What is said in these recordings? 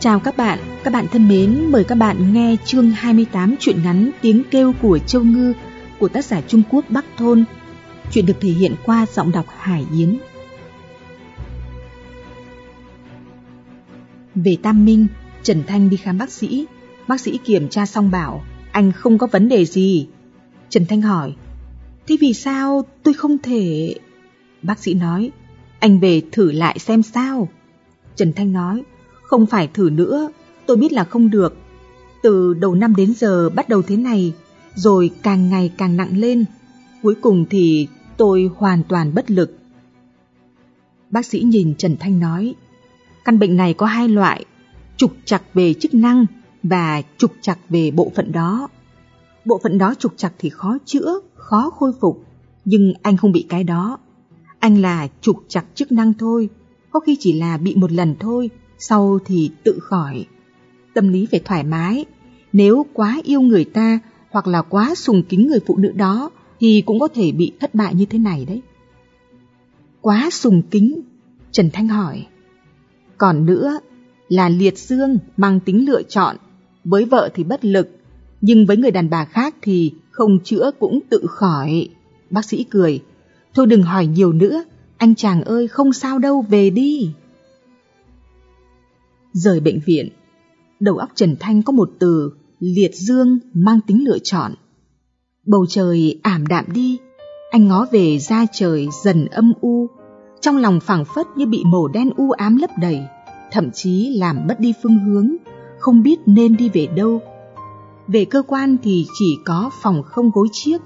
Chào các bạn, các bạn thân mến, mời các bạn nghe chương 28 truyện ngắn Tiếng kêu của Châu Ngư của tác giả Trung Quốc Bắc Thôn. Chuyện được thể hiện qua giọng đọc Hải Yến. Về Tam Minh, Trần Thanh đi khám bác sĩ. Bác sĩ kiểm tra xong bảo, anh không có vấn đề gì. Trần Thanh hỏi, thế vì sao tôi không thể... Bác sĩ nói, anh về thử lại xem sao. Trần Thanh nói, không phải thử nữa, tôi biết là không được. Từ đầu năm đến giờ bắt đầu thế này, rồi càng ngày càng nặng lên. Cuối cùng thì tôi hoàn toàn bất lực. Bác sĩ nhìn Trần Thanh nói, căn bệnh này có hai loại, trục chặt về chức năng và trục chặt về bộ phận đó. Bộ phận đó trục chặt thì khó chữa, khó khôi phục, nhưng anh không bị cái đó. Anh là trục chặt chức năng thôi, có khi chỉ là bị một lần thôi, sau thì tự khỏi. Tâm lý phải thoải mái, nếu quá yêu người ta hoặc là quá sùng kính người phụ nữ đó thì cũng có thể bị thất bại như thế này đấy. Quá sùng kính, Trần Thanh hỏi. Còn nữa là liệt dương mang tính lựa chọn, với vợ thì bất lực, nhưng với người đàn bà khác thì không chữa cũng tự khỏi. Bác sĩ cười, thôi đừng hỏi nhiều nữa, anh chàng ơi không sao đâu về đi. Rời bệnh viện, đầu óc Trần Thanh có một từ liệt dương mang tính lựa chọn. Bầu trời ảm đạm đi, anh ngó về ra trời dần âm u, trong lòng phảng phất như bị màu đen u ám lấp đầy, thậm chí làm mất đi phương hướng, không biết nên đi về đâu. Về cơ quan thì chỉ có phòng không gối chiếc,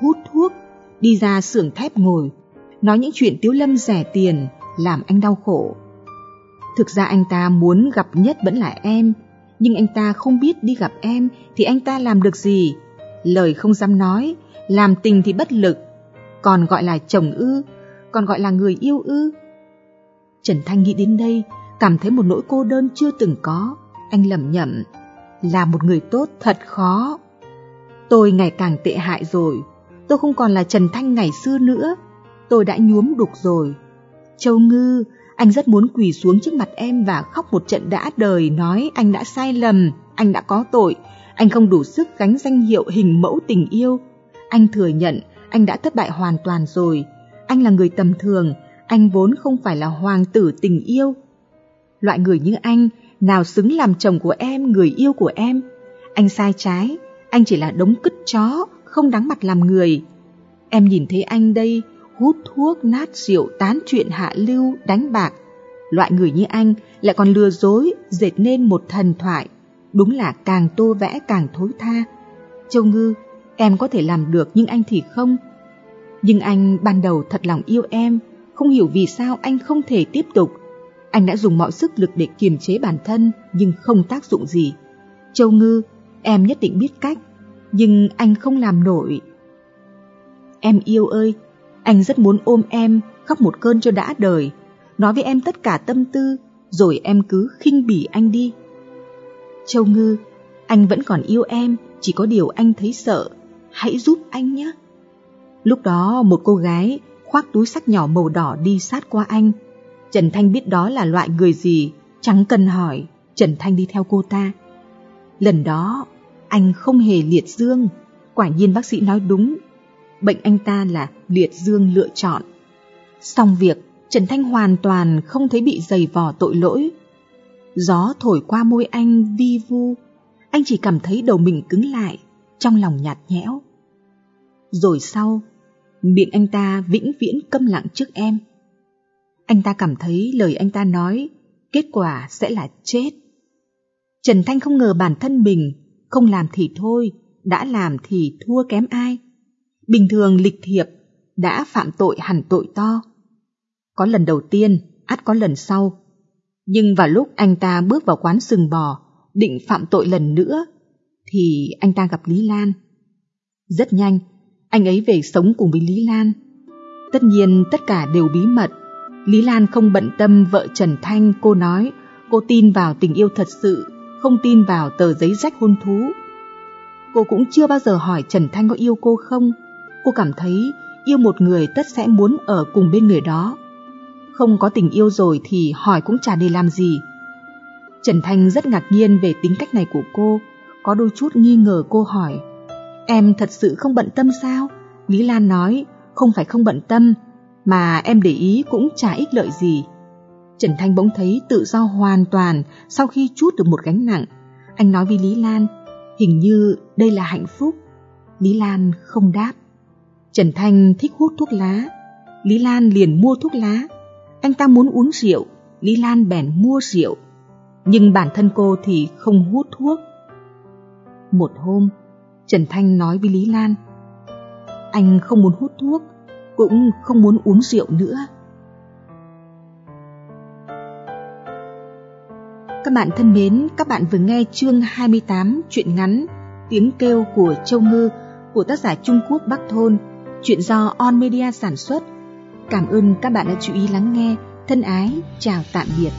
hút thuốc, đi ra xưởng thép ngồi, nói những chuyện tiếu lâm rẻ tiền, làm anh đau khổ. Thực ra anh ta muốn gặp nhất vẫn là em, nhưng anh ta không biết đi gặp em thì anh ta làm được gì. Lời không dám nói, làm tình thì bất lực, còn gọi là chồng ư, còn gọi là người yêu ư. Trần Thanh nghĩ đến đây, cảm thấy một nỗi cô đơn chưa từng có. Anh lầm nhầm, là một người tốt thật khó. Tôi ngày càng tệ hại rồi, tôi không còn là Trần Thanh ngày xưa nữa, tôi đã nhuốm đục rồi. Châu Ngư, anh rất muốn quỳ xuống trước mặt em và khóc một trận đã đời nói anh đã sai lầm, anh đã có tội, anh không đủ sức gánh danh hiệu hình mẫu tình yêu. Anh thừa nhận anh đã thất bại hoàn toàn rồi. Anh là người tầm thường, anh vốn không phải là hoàng tử tình yêu. Loại người như anh nào xứng làm chồng của em, người yêu của em. Anh sai trái, anh chỉ là đống cứt chó, không đáng mặt làm người. Em nhìn thấy anh đây, hút thuốc, nát rượu, tán chuyện hạ lưu, đánh bạc. Loại người như anh lại còn lừa dối, dệt nên một thần thoại. Đúng là càng tô vẽ càng thối tha. Châu Ngư, em có thể làm được nhưng anh thì không. Nhưng anh ban đầu thật lòng yêu em, không hiểu vì sao anh không thể tiếp tục. Anh đã dùng mọi sức lực để kiềm chế bản thân nhưng không tác dụng gì. Châu Ngư, em nhất định biết cách, nhưng anh không làm nổi. Em yêu ơi, anh rất muốn ôm em, khóc một cơn cho đã đời, nói với em tất cả tâm tư, rồi em cứ khinh bỉ anh đi. Châu Ngư, anh vẫn còn yêu em, chỉ có điều anh thấy sợ, hãy giúp anh nhé. Lúc đó một cô gái khoác túi sách nhỏ màu đỏ đi sát qua anh. Trần Thanh biết đó là loại người gì, chẳng cần hỏi, Trần Thanh đi theo cô ta. Lần đó, anh không hề liệt dương, quả nhiên bác sĩ nói đúng, bệnh anh ta là liệt dương lựa chọn. Xong việc, Trần Thanh hoàn toàn không thấy bị dày vò tội lỗi. Gió thổi qua môi anh vi vu, anh chỉ cảm thấy đầu mình cứng lại, trong lòng nhạt nhẽo. Rồi sau, miệng anh ta vĩnh viễn câm lặng trước em. Anh ta cảm thấy lời anh ta nói, kết quả sẽ là chết. Trần Thanh không ngờ bản thân mình, không làm thì thôi, đã làm thì thua kém ai. Bình thường lịch thiệp đã phạm tội hẳn tội to. Có lần đầu tiên, ắt có lần sau. Nhưng vào lúc anh ta bước vào quán sừng bò, định phạm tội lần nữa, thì anh ta gặp Lý Lan. Rất nhanh, anh ấy về sống cùng với Lý Lan. Tất nhiên tất cả đều bí mật. Lý Lan không bận tâm vợ Trần Thanh, cô nói cô tin vào tình yêu thật sự, không tin vào tờ giấy rách hôn thú. Cô cũng chưa bao giờ hỏi Trần Thanh có yêu cô không, cô cảm thấy yêu một người tất sẽ muốn ở cùng bên người đó. Không có tình yêu rồi thì hỏi cũng chả để làm gì. Trần Thanh rất ngạc nhiên về tính cách này của cô, có đôi chút nghi ngờ cô hỏi. Em thật sự không bận tâm sao? Lý Lan nói, không phải không bận tâm, mà em để ý cũng chả ích lợi gì. Trần Thanh bỗng thấy tự do hoàn toàn sau khi chút được một gánh nặng. Anh nói với Lý Lan, hình như đây là hạnh phúc. Lý Lan không đáp. Trần Thanh thích hút thuốc lá. Lý Lan liền mua thuốc lá. Anh ta muốn uống rượu, Lý Lan bèn mua rượu. Nhưng bản thân cô thì không hút thuốc. Một hôm, Trần Thanh nói với Lý Lan, anh không muốn hút thuốc, cũng không muốn uống rượu nữa. Các bạn thân mến, các bạn vừa nghe chương 28 truyện ngắn Tiếng kêu của Châu Ngư của tác giả Trung Quốc Bắc Thôn, chuyện do On Media sản xuất. Cảm ơn các bạn đã chú ý lắng nghe. Thân ái, chào tạm biệt.